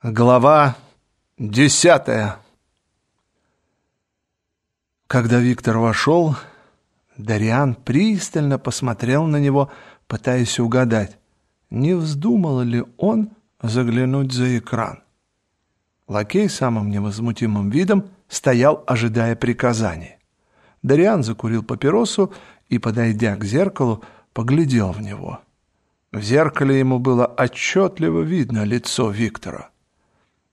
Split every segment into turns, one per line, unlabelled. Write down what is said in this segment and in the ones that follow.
Глава десятая Когда Виктор вошел, Дариан пристально посмотрел на него, пытаясь угадать, не вздумал ли он заглянуть за экран. Лакей самым невозмутимым видом стоял, ожидая приказания. Дариан закурил папиросу и, подойдя к зеркалу, поглядел в него. В зеркале ему было отчетливо видно лицо Виктора.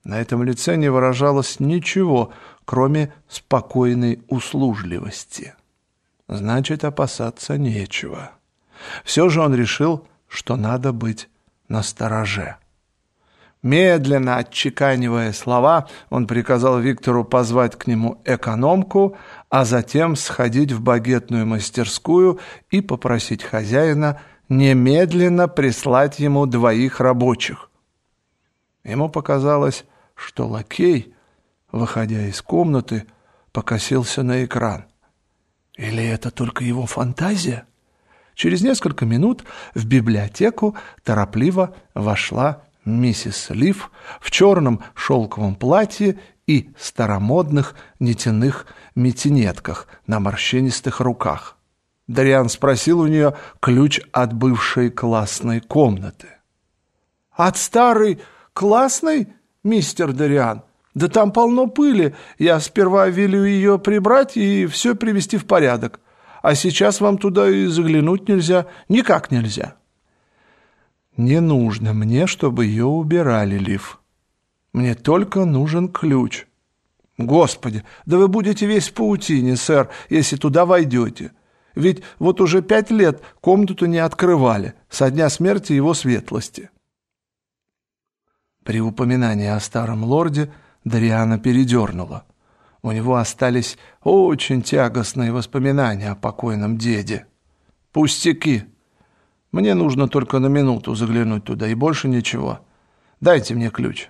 На этом лице не выражалось ничего, кроме спокойной услужливости. Значит, опасаться нечего. Все же он решил, что надо быть настороже. Медленно отчеканивая слова, он приказал Виктору позвать к нему экономку, а затем сходить в багетную мастерскую и попросить хозяина немедленно прислать ему двоих рабочих. Ему показалось, что лакей, выходя из комнаты, покосился на экран. Или это только его фантазия? Через несколько минут в библиотеку торопливо вошла миссис Лив в черном шелковом платье и старомодных нитяных метинетках на морщинистых руках. Дариан спросил у нее ключ от бывшей классной комнаты. «От старой классной?» Мистер Дариан. Да там полно пыли. Я сперва велю ее прибрать и все привести в порядок. А сейчас вам туда и заглянуть нельзя. Никак нельзя. Не нужно мне, чтобы ее убирали, Лив. Мне только нужен ключ. Господи, да вы будете весь в паутине, сэр, если туда войдете. Ведь вот уже пять лет комнату не открывали со дня смерти его светлости. При упоминании о старом лорде Дариана передернула. У него остались очень тягостные воспоминания о покойном деде. «Пустяки! Мне нужно только на минуту заглянуть туда, и больше ничего. Дайте мне ключ».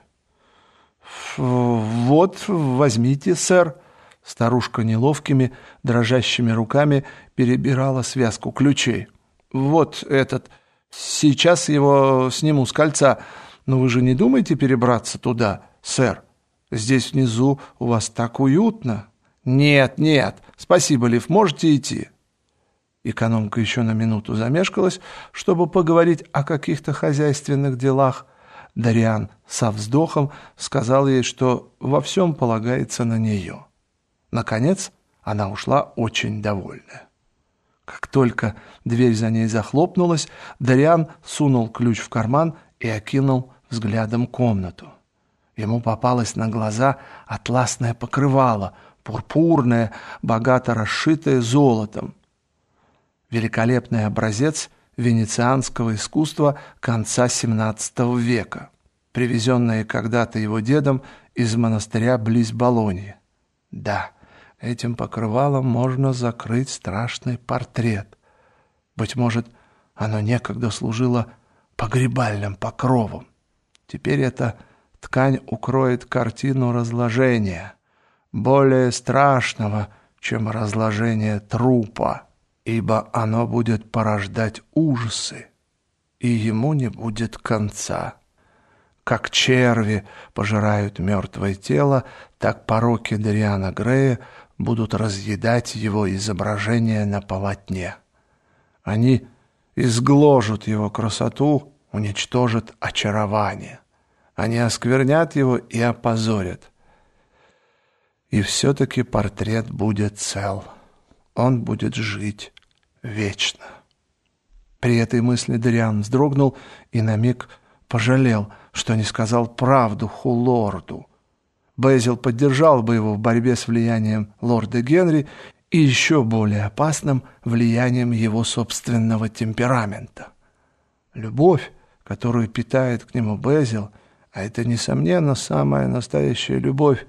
«Вот, возьмите, сэр». Старушка неловкими, дрожащими руками перебирала связку ключей. «Вот этот. Сейчас его сниму с кольца. Но вы же не думаете перебраться туда, сэр? Здесь внизу у вас так уютно. Нет, нет, спасибо, Лив, можете идти. Экономка еще на минуту замешкалась, чтобы поговорить о каких-то хозяйственных делах. Дариан со вздохом сказал ей, что во всем полагается на нее. Наконец, она ушла очень довольная. Как только дверь за ней захлопнулась, Дариан сунул ключ в карман и окинул взглядом комнату. Ему попалось на глаза атласное покрывало, пурпурное, богато расшитое золотом. Великолепный образец венецианского искусства конца XVII века, привезенное когда-то его дедом из монастыря близ Болоньи. Да, этим покрывалом можно закрыть страшный портрет. Быть может, оно некогда служило погребальным покровом. Теперь эта ткань укроет картину разложения, более страшного, чем разложение трупа, ибо оно будет порождать ужасы, и ему не будет конца. Как черви пожирают мертвое тело, так пороки Дариана Грея будут разъедать его изображение на полотне. Они изгложат его красоту уничтожат очарование. Они осквернят его и опозорят. И все-таки портрет будет цел. Он будет жить вечно. При этой мысли Дриан вздрогнул и на миг пожалел, что не сказал правду Хулорду. Безил поддержал бы его в борьбе с влиянием лорда Генри и еще более опасным влиянием его собственного темперамента. Любовь которую питает к нему Безил, а это, несомненно, самая настоящая любовь,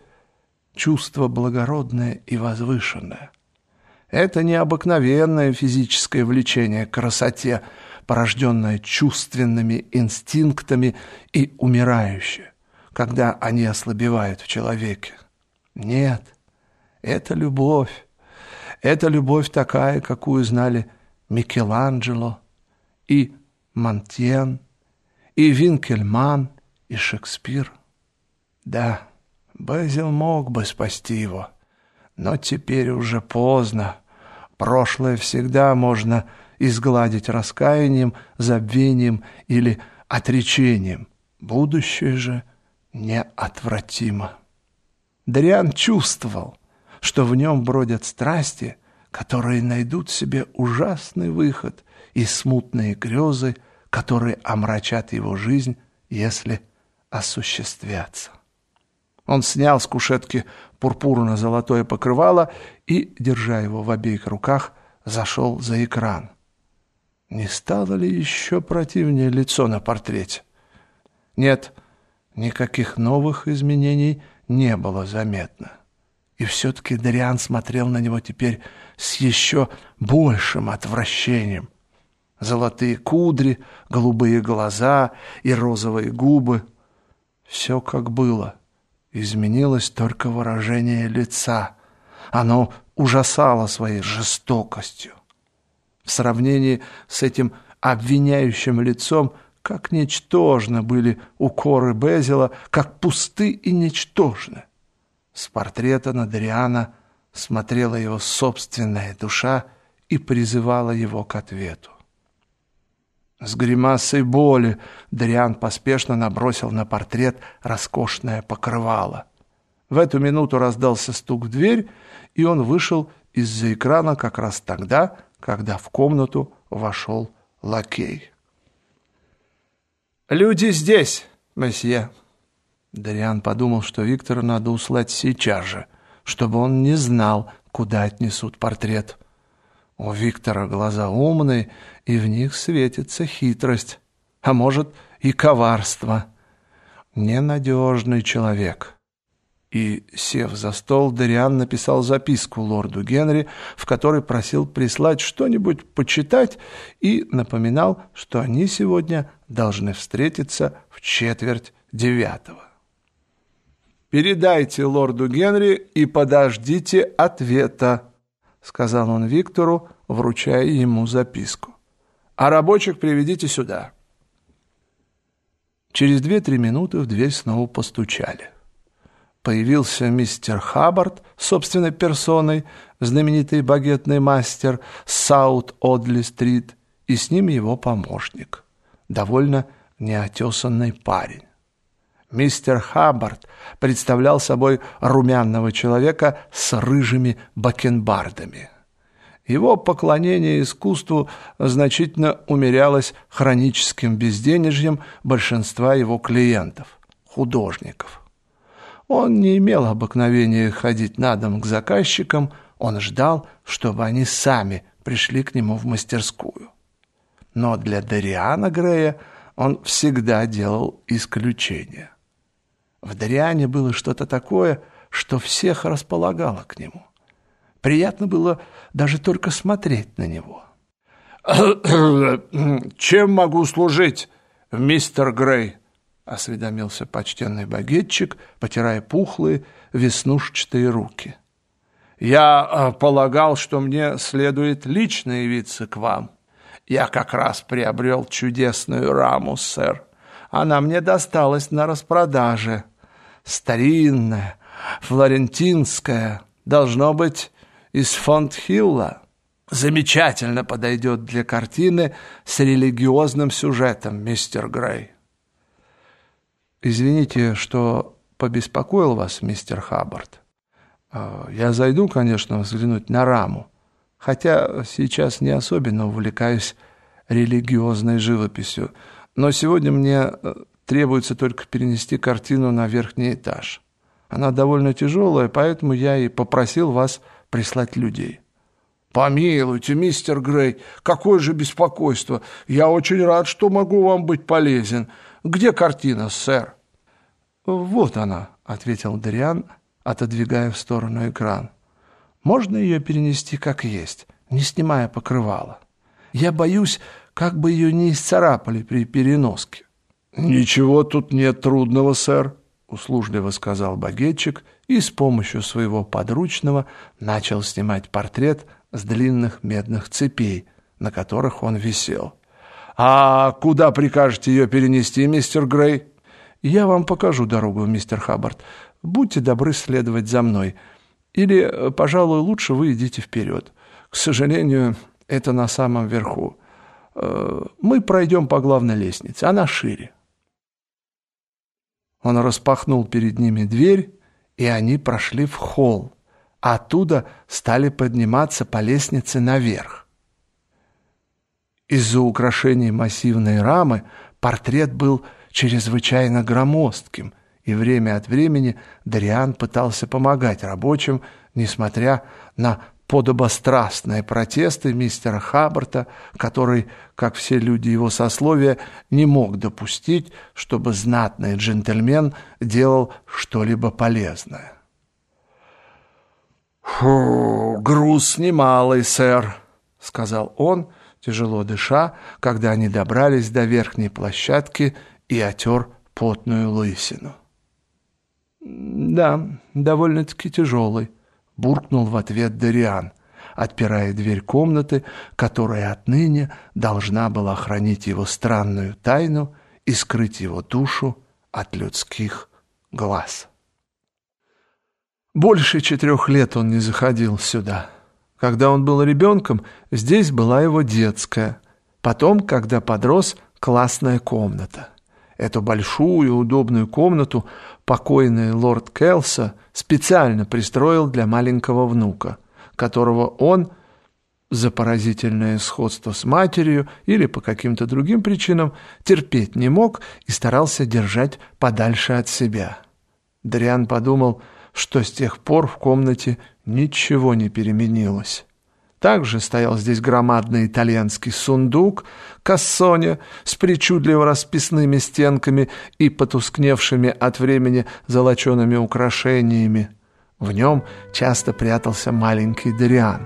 чувство благородное и возвышенное. Это необыкновенное физическое влечение к красоте, порожденное чувственными инстинктами и умирающее, когда они ослабевают в человеке. Нет, это любовь. Это любовь такая, какую знали Микеланджело и Монтьен – и Винкельман, и Шекспир. Да, Безил мог бы спасти его, но теперь уже поздно. Прошлое всегда можно изгладить раскаянием, забвением или отречением. Будущее же неотвратимо. Дриан чувствовал, что в нем бродят страсти, которые найдут себе ужасный выход и смутные грезы, которые омрачат его жизнь, если осуществятся. Он снял с кушетки пурпурно-золотое покрывало и, держа его в обеих руках, зашел за экран. Не стало ли еще противнее лицо на портрете? Нет, никаких новых изменений не было заметно. И все-таки Дариан смотрел на него теперь с еще большим отвращением. Золотые кудри, голубые глаза и розовые губы — все как было. Изменилось только выражение лица. Оно ужасало своей жестокостью. В сравнении с этим обвиняющим лицом, как ничтожно были укоры Безила, как пусты и ничтожны. С портрета Надриана смотрела его собственная душа и призывала его к ответу. С гримасой боли Дриан поспешно набросил на портрет роскошное покрывало. В эту минуту раздался стук в дверь, и он вышел из-за экрана как раз тогда, когда в комнату вошел лакей. «Люди здесь, месье!» Дариан подумал, что Виктора надо услать сейчас же, чтобы он не знал, куда отнесут портрет. У Виктора глаза умные, и в них светится хитрость, а может и коварство. Ненадежный человек». И, сев за стол, Дариан написал записку лорду Генри, в которой просил прислать что-нибудь почитать и напоминал, что они сегодня должны встретиться в четверть девятого. «Передайте лорду Генри и подождите ответа», — сказал он Виктору, вручая ему записку. «А рабочих приведите сюда». Через две-три минуты в дверь снова постучали появился мистер Хаббард собственной персоной, знаменитый багетный мастер Саут-Одли-стрит, и с ним его помощник, довольно неотесанный парень. Мистер Хаббард представлял собой румяного человека с рыжими бакенбардами. Его поклонение искусству значительно умерялось хроническим безденежьем большинства его клиентов, художников. Он не имел обыкновения ходить на дом к заказчикам, он ждал, чтобы они сами пришли к нему в мастерскую. Но для Дариана Грея он всегда делал исключение. В Дариане было что-то такое, что всех располагало к нему. Приятно было даже только смотреть на него. «Чем могу служить, мистер Грей?» осведомился почтенный багетчик, потирая пухлые, веснушчатые руки. «Я а, полагал, что мне следует лично явиться к вам. Я как раз приобрел чудесную раму, сэр. Она мне досталась на распродаже. Старинная, флорентинская, должно быть, из Фонтхилла. Замечательно подойдет для картины с религиозным сюжетом, мистер Грей». Извините, что побеспокоил вас, мистер Хаббард. А, я зайду, конечно, взглянуть на раму, хотя сейчас не особенно увлекаюсь религиозной живописью, но сегодня мне э, требуется только перенести картину на верхний этаж. Она довольно тяжелая, поэтому я и попросил вас прислать людей. «Помилуйте, мистер Грей, какое же беспокойство! Я очень рад, что могу вам быть полезен. Где картина, сэр?» «Вот она», — ответил Дариан, отодвигая в сторону экран. «Можно ее перенести как есть, не снимая покрывала. Я боюсь, как бы ее не исцарапали при переноске». «Ничего тут нет трудного, сэр», — услужливо сказал багетчик и с помощью своего подручного начал снимать портрет с длинных медных цепей, на которых он висел. «А куда прикажете ее перенести, мистер Грей?» Я вам покажу дорогу, мистер Хаббард. Будьте добры следовать за мной. Или, пожалуй, лучше вы идите вперед. К сожалению, это на самом верху. Мы пройдем по главной лестнице, она шире. Он распахнул перед ними дверь, и они прошли в холл. Оттуда стали подниматься по лестнице наверх. Из-за украшений массивной рамы портрет был чрезвычайно громоздким, и время от времени Дариан пытался помогать рабочим, несмотря на подобострастные протесты мистера Хаббарта, который, как все люди его сословия, не мог допустить, чтобы знатный джентльмен делал что-либо полезное. «Фу, груз немалый, сэр», — сказал он, тяжело дыша, когда они добрались до верхней площадки и отер потную лысину. «Да, довольно-таки тяжелый», — буркнул в ответ Дариан, отпирая дверь комнаты, которая отныне должна была хранить его странную тайну и скрыть его душу от людских глаз. Больше четырех лет он не заходил сюда. Когда он был ребенком, здесь была его детская. Потом, когда подрос, классная комната. Эту большую удобную комнату покойный лорд Келса специально пристроил для маленького внука, которого он за поразительное сходство с матерью или по каким-то другим причинам терпеть не мог и старался держать подальше от себя. Дриан подумал – что с тех пор в комнате ничего не переменилось. Также стоял здесь громадный итальянский сундук, кассоня с причудливо расписными стенками и потускневшими от времени золочеными украшениями. В нем часто прятался маленький Дариан.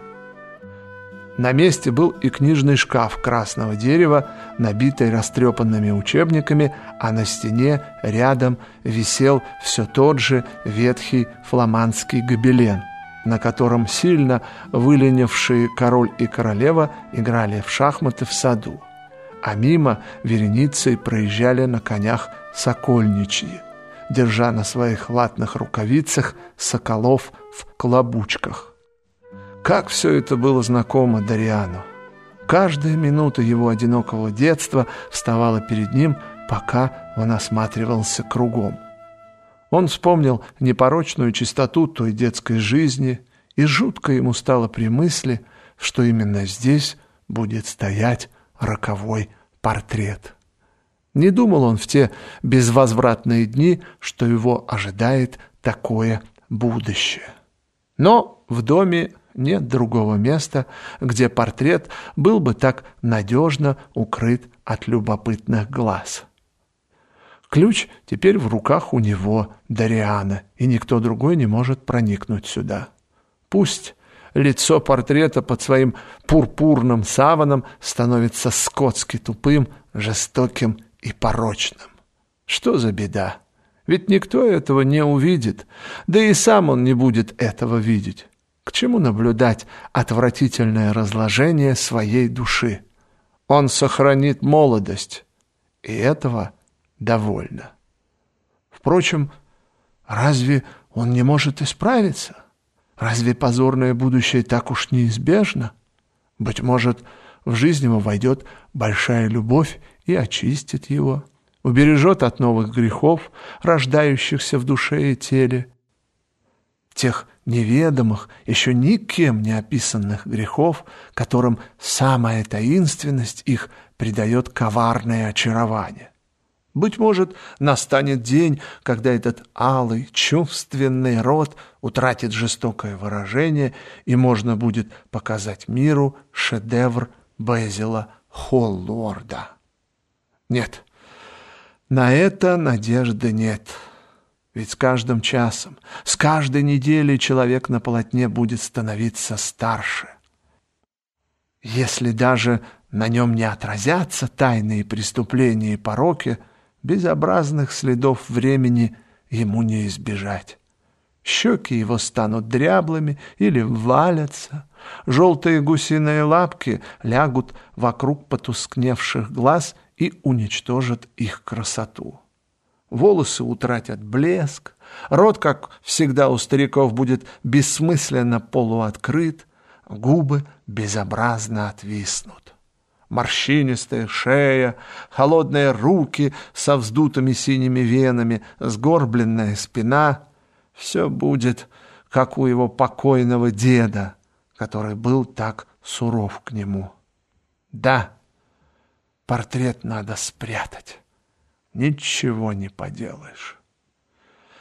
На месте был и книжный шкаф красного дерева, набитый растрепанными учебниками, а на стене рядом висел все тот же ветхий фламандский гобелен, на котором сильно выленившие король и королева играли в шахматы в саду, а мимо вереницей проезжали на конях сокольничьи, держа на своих латных рукавицах соколов в клобучках. Как все это было знакомо Дариану. Каждая минута его одинокого детства вставала перед ним, пока он осматривался кругом. Он вспомнил непорочную чистоту той детской жизни, и жутко ему стало при мысли, что именно здесь будет стоять роковой портрет. Не думал он в те безвозвратные дни, что его ожидает такое будущее. Но в доме нет другого места, где портрет был бы так надежно укрыт от любопытных глаз. Ключ теперь в руках у него, Дариана, и никто другой не может проникнуть сюда. Пусть лицо портрета под своим пурпурным саваном становится скотски тупым, жестоким и порочным. Что за беда? Ведь никто этого не увидит, да и сам он не будет этого видеть. К чему наблюдать отвратительное разложение своей души? Он сохранит молодость, и этого довольно. Впрочем, разве он не может исправиться? Разве позорное будущее так уж неизбежно? Быть может, в жизнь ему войдет большая любовь и очистит его, убережет от новых грехов, рождающихся в душе и теле, тех неведомых, еще никем не описанных грехов, которым самая таинственность их придает коварное очарование. Быть может, настанет день, когда этот алый, чувственный род утратит жестокое выражение, и можно будет показать миру шедевр Безила Холлорда. Нет, на это надежды нет». Ведь с каждым часом, с каждой неделей человек на полотне будет становиться старше. Если даже на нем не отразятся тайные преступления и пороки, безобразных следов времени ему не избежать. Щеки его станут дряблыми или валятся, желтые гусиные лапки лягут вокруг потускневших глаз и уничтожат их красоту. волосы утратят блеск, рот, как всегда у стариков, будет бессмысленно полуоткрыт, губы безобразно отвиснут. Морщинистая шея, холодные руки со вздутыми синими венами, сгорбленная спина — все будет, как у его покойного деда, который был так суров к нему. Да, портрет надо спрятать. Ничего не поделаешь.